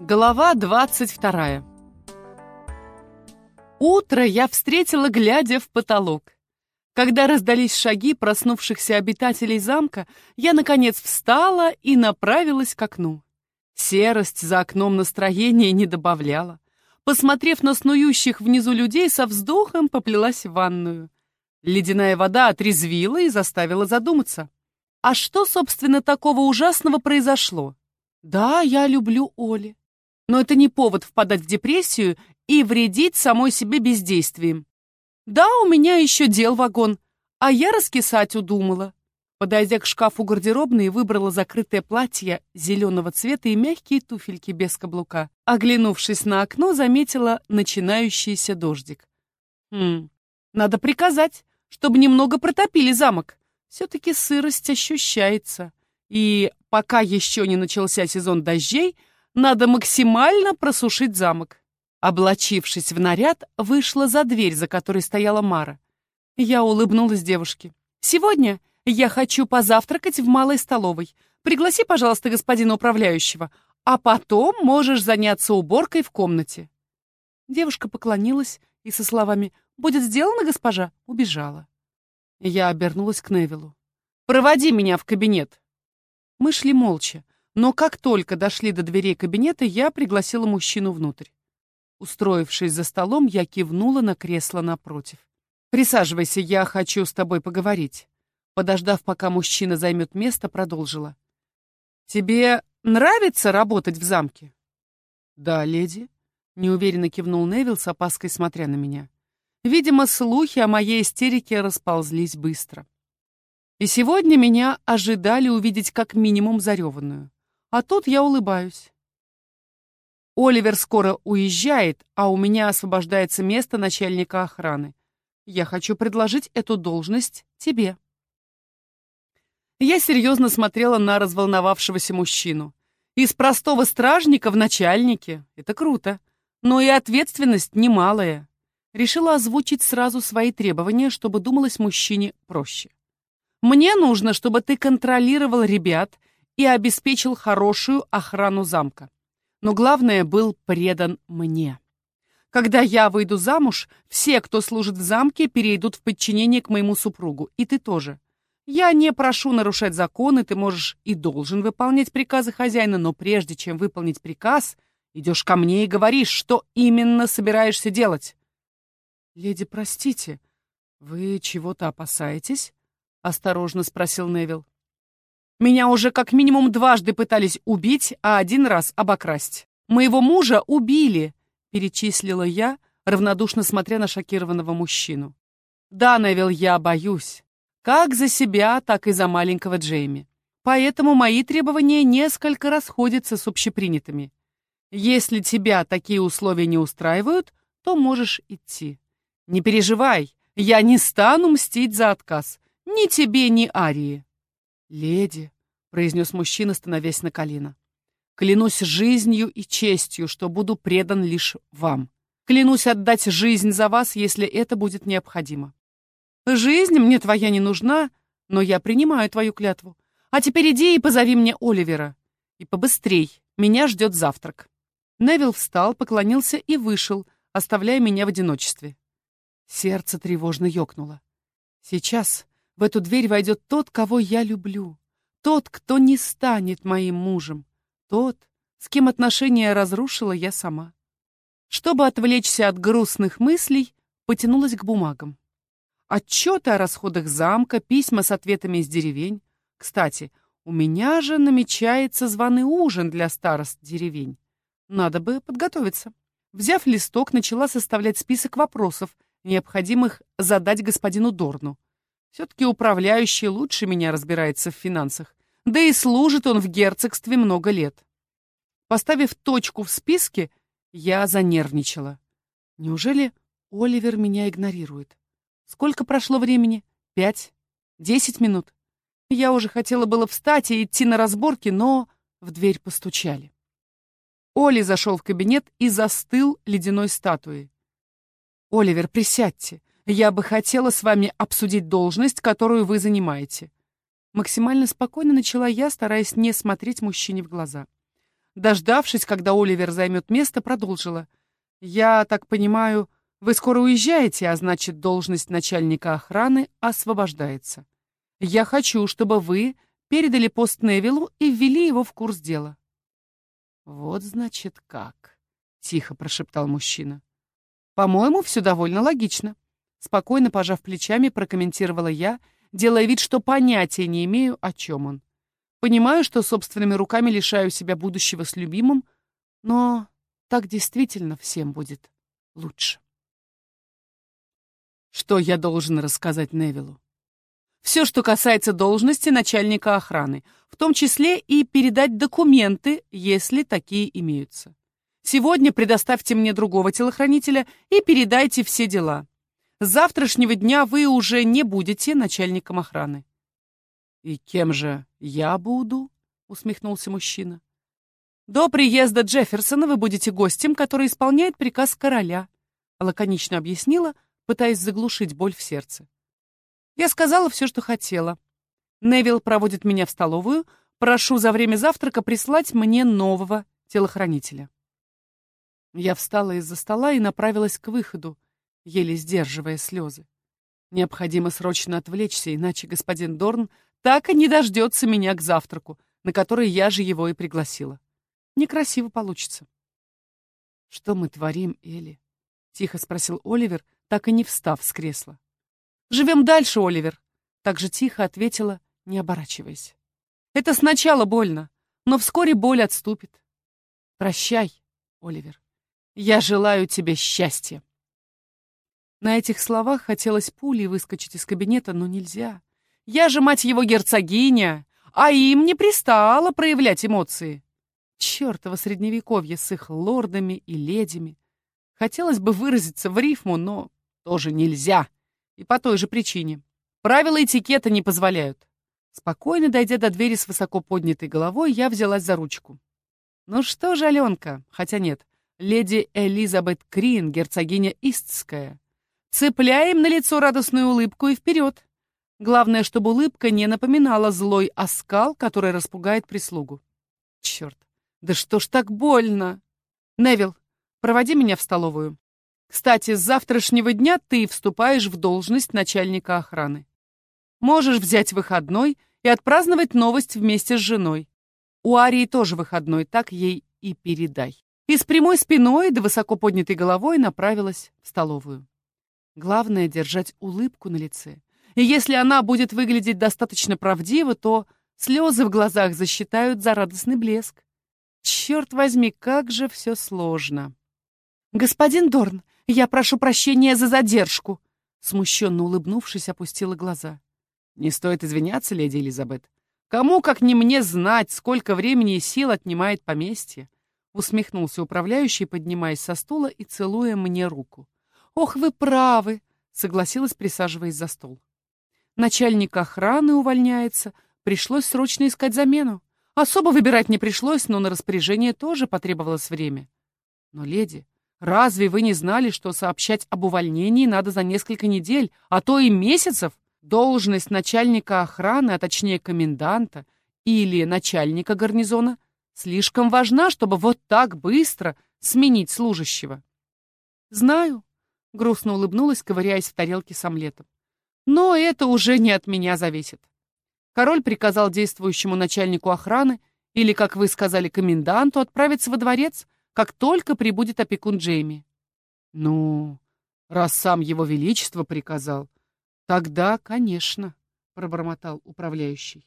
Глава 22. Утро я встретила, глядя в потолок. Когда раздались шаги проснувшихся обитателей замка, я, наконец, встала и направилась к окну. Серость за окном настроения не добавляла. Посмотрев на снующих внизу людей, со вздохом поплелась в ванную. Ледяная вода отрезвила и заставила задуматься. А что, собственно, такого ужасного произошло? Да, я люблю Оли. Но это не повод впадать в депрессию и вредить самой себе бездействием. Да, у меня еще дел вагон, а я раскисать удумала. Подойдя к шкафу гардеробной, выбрала закрытое платье зеленого цвета и мягкие туфельки без каблука. Оглянувшись на окно, заметила начинающийся дождик. Хм, надо приказать, чтобы немного протопили замок. Все-таки сырость ощущается. И пока еще не начался сезон дождей, надо максимально просушить замок. Облачившись в наряд, вышла за дверь, за которой стояла Мара. Я улыбнулась девушке. «Сегодня я хочу позавтракать в малой столовой. Пригласи, пожалуйста, господина управляющего, а потом можешь заняться уборкой в комнате». Девушка поклонилась и со словами «Будет сделано, госпожа», убежала. Я обернулась к Невилу. «Проводи меня в кабинет». Мы шли молча. Но как только дошли до дверей кабинета, я пригласила мужчину внутрь. Устроившись за столом, я кивнула на кресло напротив. «Присаживайся, я хочу с тобой поговорить». Подождав, пока мужчина займет место, продолжила. «Тебе нравится работать в замке?» «Да, леди», — неуверенно кивнул Невил с опаской, смотря на меня. Видимо, слухи о моей истерике расползлись быстро. И сегодня меня ожидали увидеть как минимум зареванную. А тут я улыбаюсь. Оливер скоро уезжает, а у меня освобождается место начальника охраны. Я хочу предложить эту должность тебе. Я серьезно смотрела на разволновавшегося мужчину. Из простого стражника в начальнике — это круто. Но и ответственность немалая. Решила озвучить сразу свои требования, чтобы думалось мужчине проще. Мне нужно, чтобы ты контролировал ребят и обеспечил хорошую охрану замка. Но главное, был предан мне. Когда я выйду замуж, все, кто служит в замке, перейдут в подчинение к моему супругу, и ты тоже. Я не прошу нарушать законы, ты можешь и должен выполнять приказы хозяина, но прежде чем выполнить приказ, идешь ко мне и говоришь, что именно собираешься делать. Леди, простите, вы чего-то опасаетесь? Осторожно спросил Невил. Меня уже как минимум дважды пытались убить, а один раз обокрасть. Моего мужа убили, перечислила я, равнодушно смотря на шокированного мужчину. Да, Невил, я боюсь. Как за себя, так и за маленького Джейми. Поэтому мои требования несколько расходятся с общепринятыми. Если тебя такие условия не устраивают, то можешь идти. Не переживай, я не стану мстить за отказ. Ни тебе, ни Арии. «Леди», — произнес мужчина, становясь на колено, — «клянусь жизнью и честью, что буду предан лишь вам. Клянусь отдать жизнь за вас, если это будет необходимо. Жизнь мне твоя не нужна, но я принимаю твою клятву. А теперь иди и позови мне Оливера. И побыстрей, меня ждет завтрак». Невил встал, поклонился и вышел, оставляя меня в одиночестве. Сердце тревожно ёкнуло. Сейчас в эту дверь войдет тот, кого я люблю. Тот, кто не станет моим мужем. Тот, с кем отношения разрушила я сама. Чтобы отвлечься от грустных мыслей, потянулась к бумагам. Отчеты о расходах замка, письма с ответами из деревень. Кстати, у меня же намечается званый ужин для старост деревень. Надо бы подготовиться. Взяв листок, начала составлять список вопросов, необходимых задать господину Дорну. Все-таки управляющий лучше меня разбирается в финансах. Да и служит он в герцогстве много лет. Поставив точку в списке, я занервничала. Неужели Оливер меня игнорирует? Сколько прошло времени? Пять? Десять минут? Я уже хотела было встать и идти на разборки, но в дверь постучали. Оли зашел в кабинет и застыл ледяной статуей. «Оливер, присядьте. Я бы хотела с вами обсудить должность, которую вы занимаете. Максимально спокойно начала я, стараясь не смотреть мужчине в глаза. дождавшись, когда Оливер займет место, продолжила. «Я так понимаю, вы скоро уезжаете, а значит, должность начальника охраны освобождается. Я хочу, чтобы вы передали пост Невилу и ввели его в курс дела». «Вот, значит, как», — тихо прошептал мужчина. «По-моему, все довольно логично», — спокойно пожав плечами, прокомментировала я, делая вид, что понятия не имею, о чем он. Понимаю, что собственными руками лишаю себя будущего с любимым, но так действительно всем будет лучше. Что я должен рассказать Невилу? Все, что касается должности начальника охраны, в том числе и передать документы, если такие имеются. Сегодня предоставьте мне другого телохранителя и передайте все дела. С завтрашнего дня вы уже не будете начальником охраны. «И кем же я буду?» — усмехнулся мужчина. «До приезда Джефферсона вы будете гостем, который исполняет приказ короля», — лаконично объяснила, пытаясь заглушить боль в сердце. Я сказала все, что хотела. Невил проводит меня в столовую, прошу за время завтрака прислать мне нового телохранителя. Я встала из-за стола и направилась к выходу, еле сдерживая слезы. Необходимо срочно отвлечься, иначе господин Дорн так и не дождется меня к завтраку, на который я же его и пригласила. Некрасиво получится. «Что мы творим, Элли?» — тихо спросил Оливер, так и не встав с кресла. «Живем дальше, Оливер», — так же тихо ответила, не оборачиваясь. «Это сначала больно, но вскоре боль отступит. Прощай, Оливер. Я желаю тебе счастья». На этих словах хотелось пулей выскочить из кабинета, но нельзя. Я же, мать его, герцогиня, а им не пристало проявлять эмоции. Чёртово средневековье с их лордами и ледями. Хотелось бы выразиться в рифму, но тоже нельзя. И по той же причине. Правила этикета не позволяют. Спокойно дойдя до двери с высоко поднятой головой, я взялась за ручку. Ну что же, Аленка, хотя нет, леди Элизабет Крин, герцогиня Истская. Цепляем на лицо радостную улыбку и вперед. Главное, чтобы улыбка не напоминала злой оскал, который распугает прислугу. Черт, да что ж так больно? Невил, проводи меня в столовую. Кстати, с завтрашнего дня ты вступаешь в должность начальника охраны. Можешь взять выходной и отпраздновать новость вместе с женой. У Арии тоже выходной, так ей и передай. И с прямой спиной да высоко поднятой головой направилась в столовую. Главное — держать улыбку на лице и если она будет выглядеть достаточно правдиво, то слезы в глазах засчитают за радостный блеск. Черт возьми, как же все сложно. «Господин Дорн, я прошу прощения за задержку», смущенно улыбнувшись, опустила глаза. «Не стоит извиняться, леди Элизабет. Кому, как не мне, знать, сколько времени и сил отнимает поместье?» Усмехнулся управляющий, поднимаясь со стула и целуя мне руку. «Ох, вы правы!» — согласилась, присаживаясь за стол. Начальник охраны увольняется. Пришлось срочно искать замену. Особо выбирать не пришлось, но на распоряжение тоже потребовалось время. Но, леди, разве вы не знали, что сообщать об увольнении надо за несколько недель, а то и месяцев? Должность начальника охраны, а точнее коменданта или начальника гарнизона, слишком важна, чтобы вот так быстро сменить служащего. «Знаю», — грустно улыбнулась, ковыряясь в тарелке с омлетом. Но это уже не от меня зависит. Король приказал действующему начальнику охраны или, как вы сказали, коменданту отправиться во дворец, как только прибудет опекун Джейми. Ну, раз сам его величество приказал, тогда, конечно, пробормотал управляющий.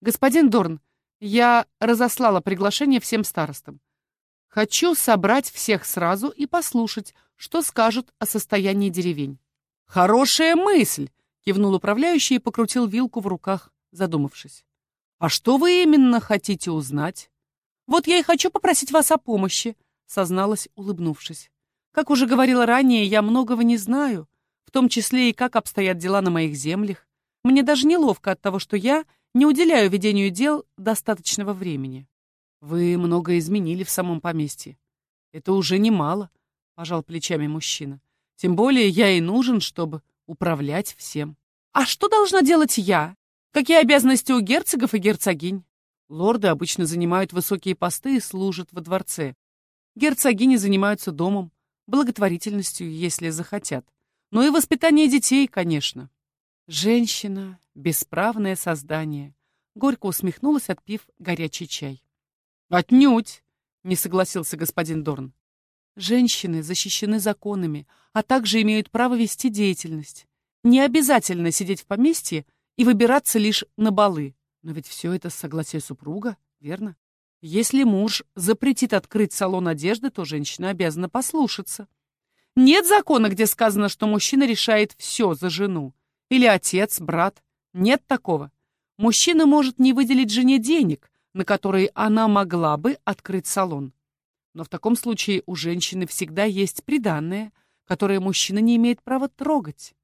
Господин Дорн, я разослала приглашение всем старостам. Хочу собрать всех сразу и послушать, что скажут о состоянии деревень. «Хорошая мысль!» — кивнул управляющий и покрутил вилку в руках, задумавшись. «А что вы именно хотите узнать?» «Вот я и хочу попросить вас о помощи», — созналась, улыбнувшись. «Как уже говорила ранее, я многого не знаю, в том числе и как обстоят дела на моих землях. Мне даже неловко от того, что я не уделяю ведению дел достаточного времени». «Вы много изменили в самом поместье. Это уже немало», — пожал плечами мужчина. Тем более я и нужен, чтобы управлять всем. А что должна делать я? Какие обязанности у герцогов и герцогинь? Лорды обычно занимают высокие посты и служат во дворце. Герцогини занимаются домом, благотворительностью, если захотят. Ну и воспитание детей, конечно. Женщина — бесправное создание. Горько усмехнулась, отпив горячий чай. «Отнюдь!» — не согласился господин Дорн. «Женщины защищены законами, а также имеют право вести деятельность. Не обязательно сидеть в поместье и выбираться лишь на балы. Но ведь все это с согласия супруга, верно? Если муж запретит открыть салон одежды, то женщина обязана послушаться. Нет закона, где сказано, что мужчина решает все за жену. Или отец, брат. Нет такого. Мужчина может не выделить жене денег, на которые она могла бы открыть салон. Но в таком случае у женщины всегда есть приданное, которое мужчина не имеет права трогать.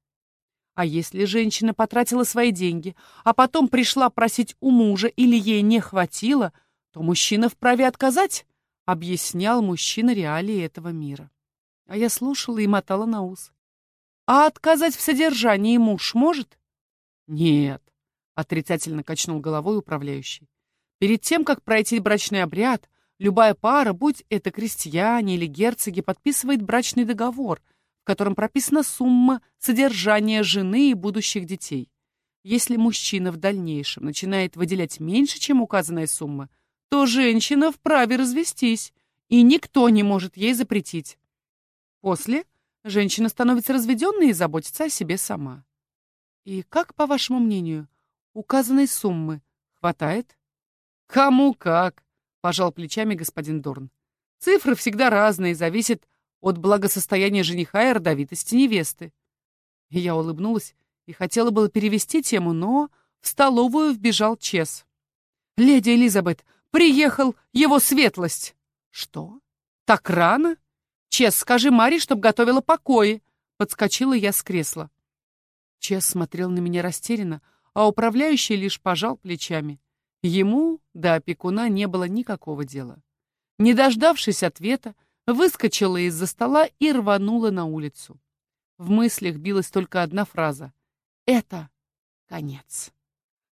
А если женщина потратила свои деньги, а потом пришла просить у мужа или ей не хватило, то мужчина вправе отказать, объяснял мужчина реалии этого мира. А я слушала и мотала на ус. А отказать в содержании муж может? Нет, отрицательно качнул головой управляющий. Перед тем, как пройти брачный обряд, любая пара, будь это крестьяне или герцоги, подписывает брачный договор — котором прописана сумма содержания жены и будущих детей. Если мужчина в дальнейшем начинает выделять меньше, чем указанная сумма, то женщина вправе развестись, и никто не может ей запретить. После женщина становится разведенной и заботится о себе сама. И как, по вашему мнению, указанной суммы хватает? Кому как, пожал плечами господин Дорн. Цифры всегда разные, зависят от благосостояния жениха и родовитости невесты. я улыбнулась и хотела было перевести тему, но в столовую вбежал Чес. «Леди Элизабет, приехал его светлость!» «Что? Так рано?» «Чес, скажи Маре, чтоб готовила покои!» Подскочила я с кресла. Чес смотрел на меня растерянно, а управляющий лишь пожал плечами. Ему до опекуна не было никакого дела. Не дождавшись ответа, выскочила из-за стола и рванула на улицу. В мыслях билась только одна фраза. «Это конец».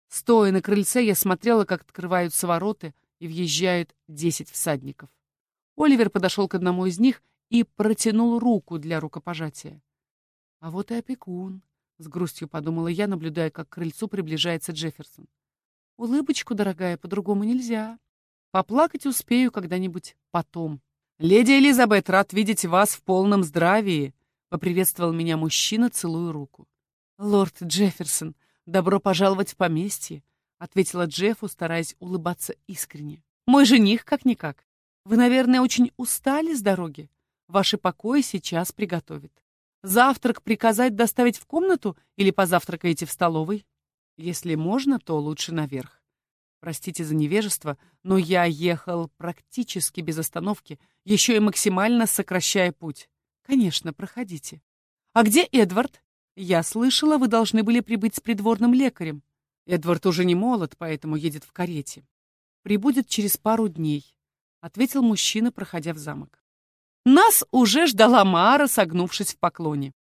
Стоя на крыльце, я смотрела, как открываются ворота и въезжают десять всадников. Оливер подошел к одному из них и протянул руку для рукопожатия. «А вот и опекун», — с грустью подумала я, наблюдая, как к крыльцу приближается Джефферсон. «Улыбочку, дорогая, по-другому нельзя. Поплакать успею когда-нибудь потом». «Леди Элизабет, рад видеть вас в полном здравии!» — поприветствовал меня мужчина, целую руку. «Лорд Джефферсон, добро пожаловать в поместье!» — ответила Джеффу, стараясь улыбаться искренне. «Мой жених как-никак. Вы, наверное, очень устали с дороги. Ваши покои сейчас приготовят. Завтрак приказать доставить в комнату или позавтракаете в столовой? Если можно, то лучше наверх. Простите за невежество, но я ехал практически без остановки, еще и максимально сокращая путь. Конечно, проходите. А где Эдвард? Я слышала, вы должны были прибыть с придворным лекарем. Эдвард уже не молод, поэтому едет в карете. Прибудет через пару дней, ответил мужчина, проходя в замок. Нас уже ждала Мара, согнувшись в поклоне.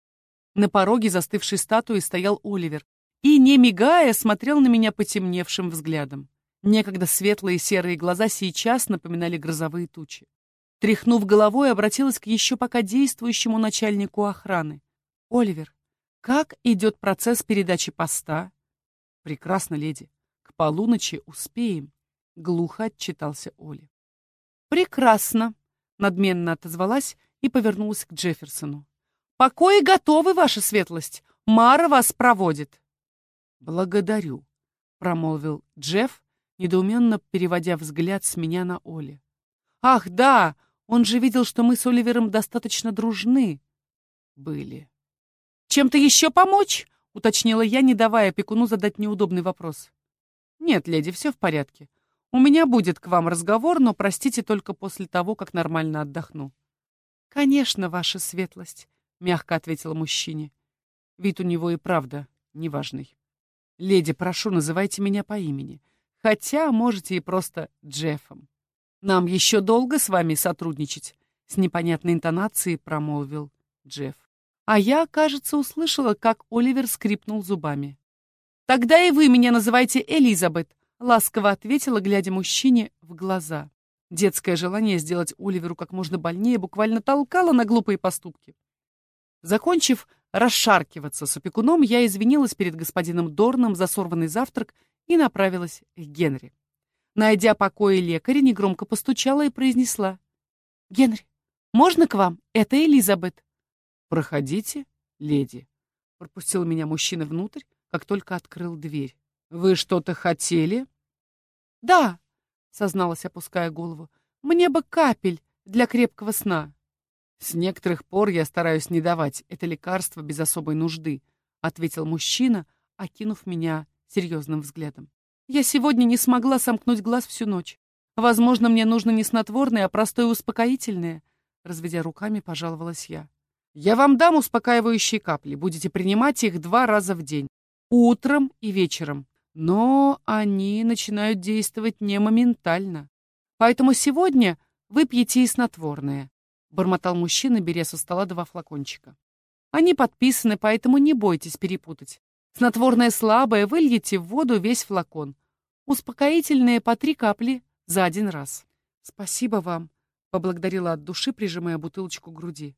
На пороге застывшей статуи стоял Оливер и, не мигая, смотрел на меня потемневшим взглядом. Некогда светлые серые глаза сейчас напоминали грозовые тучи. Тряхнув головой, обратилась к еще пока действующему начальнику охраны. «Оливер, как идет процесс передачи поста?» «Прекрасно, леди. К полуночи успеем», — глухо отчитался Оли. «Прекрасно», — надменно отозвалась и повернулась к Джефферсону. «Покои готовы, ваша светлость. Мара вас проводит». «Благодарю», — промолвил Джефф, недоуменно переводя взгляд с меня на Оли. «Ах, да! Он же видел, что мы с Оливером достаточно дружны. Были. Чем-то еще помочь?» — уточнила я, не давая опекуну задать неудобный вопрос. «Нет, леди, все в порядке. У меня будет к вам разговор, но простите только после того, как нормально отдохну». «Конечно, ваша светлость», — мягко ответила мужчине. Вид у него и правда неважный. «Леди, прошу, называйте меня по имени. Хотя можете и просто Джеффом. Нам еще долго с вами сотрудничать, с непонятной интонацией промолвил Джефф. А я, кажется, услышала, как Оливер скрипнул зубами. Тогда и вы меня называйте Элизабет, ласково ответила, глядя мужчине в глаза. Детское желание сделать Оливеру как можно больнее буквально толкало на глупые поступки. Закончив расшаркиваться с опекуном, я извинилась перед господином Дорном за сорванный завтрак и направилась к Генри. Найдя покои лекаря, негромко постучала и произнесла. «Генри, можно к вам? Это Элизабет». «Проходите, леди», — пропустил меня мужчина внутрь, как только открыл дверь. «Вы что-то хотели?» «Да», — созналась, опуская голову, — «мне бы капель для крепкого сна». «С некоторых пор я стараюсь не давать это лекарство без особой нужды», — ответил мужчина, окинув меня серьезным взглядом. «Я сегодня не смогла сомкнуть глаз всю ночь. Возможно, мне нужно не снотворное, а простое успокоительное», — разведя руками, пожаловалась я. «Я вам дам успокаивающие капли. Будете принимать их два раза в день, утром и вечером. Но они начинают действовать не моментально. Поэтому сегодня выпьете и снотворное бормотал мужчина, беря со стола два флакончика. Они подписаны, поэтому не бойтесь перепутать. Снотворное слабое выльете в воду весь флакон. Успокоительное по три капли за один раз. Спасибо вам, поблагодарила от души, прижимая бутылочку к груди.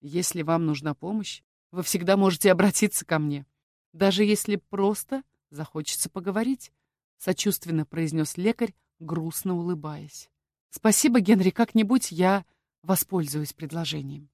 Если вам нужна помощь, вы всегда можете обратиться ко мне. Даже если просто захочется поговорить, сочувственно произнес лекарь, грустно улыбаясь. Спасибо, Генри, как-нибудь я воспользуюсь предложением.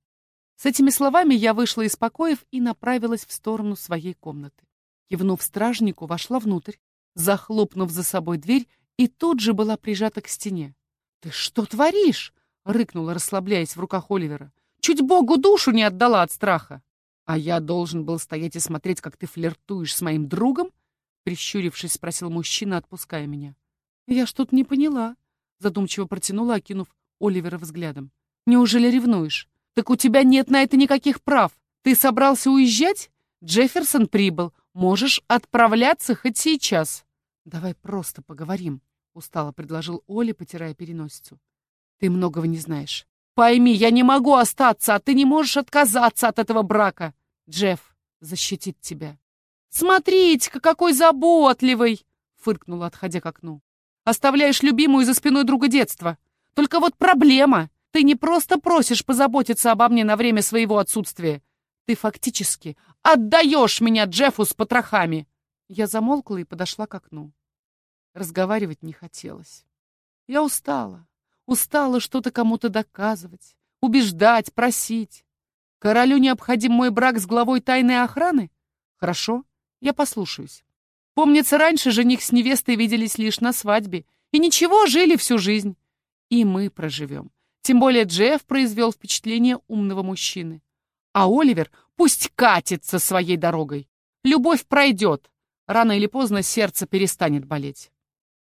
С этими словами я вышла из покоев и направилась в сторону своей комнаты. Кивнув стражнику, вошла внутрь, захлопнув за собой дверь, и тут же была прижата к стене. «Ты что творишь?» — рыкнула, расслабляясь в руках Оливера. «Чуть Богу душу не отдала от страха!» «А я должен был стоять и смотреть, как ты флиртуешь с моим другом?» Прищурившись, спросил мужчина, отпуская меня. «Я что-то не поняла», — задумчиво протянула, окинув Оливера взглядом. Неужели ревнуешь? Так у тебя нет на это никаких прав. Ты собрался уезжать? Джефферсон прибыл. Можешь отправляться хоть сейчас. Давай просто поговорим, устало предложил Оля, потирая переносицу. Ты многого не знаешь. Пойми, я не могу остаться, а ты не можешь отказаться от этого брака. Джефф защитит тебя. Смотрите-ка, какой заботливый, фыркнула, отходя к окну. Оставляешь любимую за спиной друга детства. Только вот проблема. Ты не просто просишь позаботиться обо мне на время своего отсутствия. Ты фактически отдаешь меня Джеффу с потрохами. Я замолкла и подошла к окну. Разговаривать не хотелось. Я устала. Устала что-то кому-то доказывать, убеждать, просить. Королю необходим мой брак с главой тайной охраны? Хорошо, я послушаюсь. Помнится, раньше жених с невестой виделись лишь на свадьбе. И ничего, жили всю жизнь. И мы проживем. Тем более Джефф произвел впечатление умного мужчины. А Оливер пусть катится своей дорогой. Любовь пройдет. Рано или поздно сердце перестанет болеть.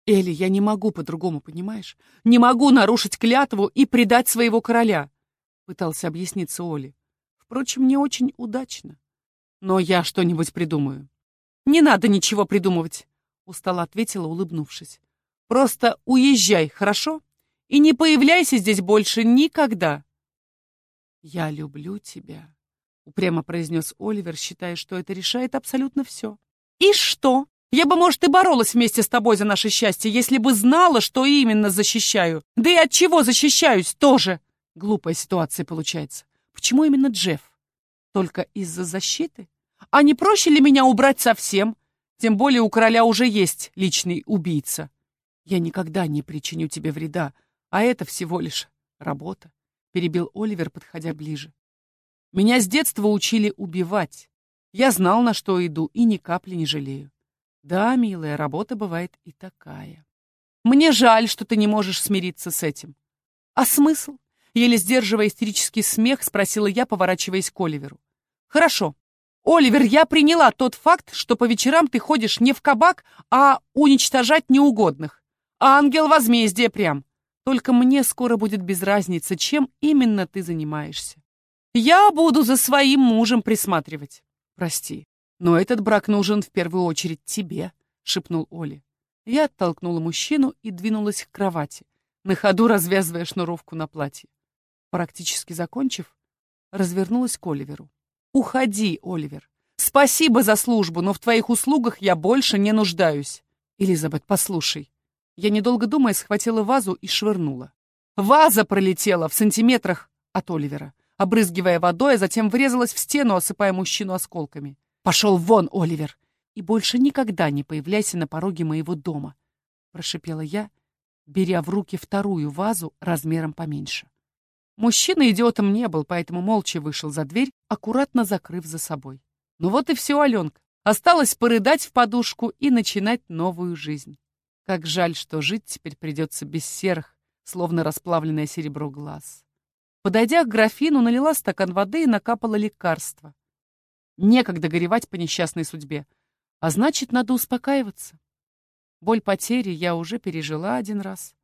Элли, я не могу по-другому, понимаешь? Не могу нарушить клятву и предать своего короля, пытался объясниться Оли. Впрочем, не очень удачно. Но я что-нибудь придумаю. Не надо ничего придумывать, устало ответила, улыбнувшись. Просто уезжай, хорошо? И не появляйся здесь больше никогда. «Я люблю тебя», — упрямо произнес Оливер, считая, что это решает абсолютно все. «И что? Я бы, может, и боролась вместе с тобой за наше счастье, если бы знала, что именно защищаю. Да и от чего защищаюсь тоже!» Глупая ситуация получается. Почему именно Джефф? Только из-за защиты? А не проще ли меня убрать совсем? Тем более у короля уже есть личный убийца. Я никогда не причиню тебе вреда, а это всего лишь работа, перебил Оливер, подходя ближе. Меня с детства учили убивать. Я знал, на что иду, и ни капли не жалею. Да, милая, работа бывает и такая. Мне жаль, что ты не можешь смириться с этим. А смысл? Еле сдерживая истерический смех, спросила я, поворачиваясь к Оливеру. Хорошо. Оливер, я приняла тот факт, что по вечерам ты ходишь не в кабак, а уничтожать неугодных. Ангел возмездия прям. Только мне скоро будет без разницы, чем именно ты занимаешься. Я буду за своим мужем присматривать. Прости, но этот брак нужен в первую очередь тебе, шепнул Оли. Я оттолкнула мужчину и двинулась к кровати, на ходу развязывая шнуровку на платье. Практически закончив, развернулась к Оливеру. «Уходи, Оливер. Спасибо за службу, но в твоих услугах я больше не нуждаюсь». Элизабет, послушай. Я, недолго думая, схватила вазу и швырнула. Ваза пролетела в сантиметрах от Оливера, обрызгивая водой, а затем врезалась в стену, осыпая мужчину осколками. «Пошел вон, Оливер, и больше никогда не появляйся на пороге моего дома», — прошипела я, беря в руки вторую вазу размером поменьше. Мужчина идиотом не был, поэтому молча вышел за дверь, аккуратно закрыв за собой. Ну вот и все, Аленка. Осталось порыдать в подушку и начинать новую жизнь. Как жаль, что жить теперь придется без серых, словно расплавленное серебро глаз. Подойдя к графину, налила стакан воды и накапала лекарство. Некогда горевать по несчастной судьбе, а значит, надо успокаиваться. Боль потери я уже пережила один раз.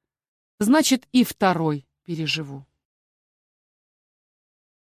Значит, и второй переживу.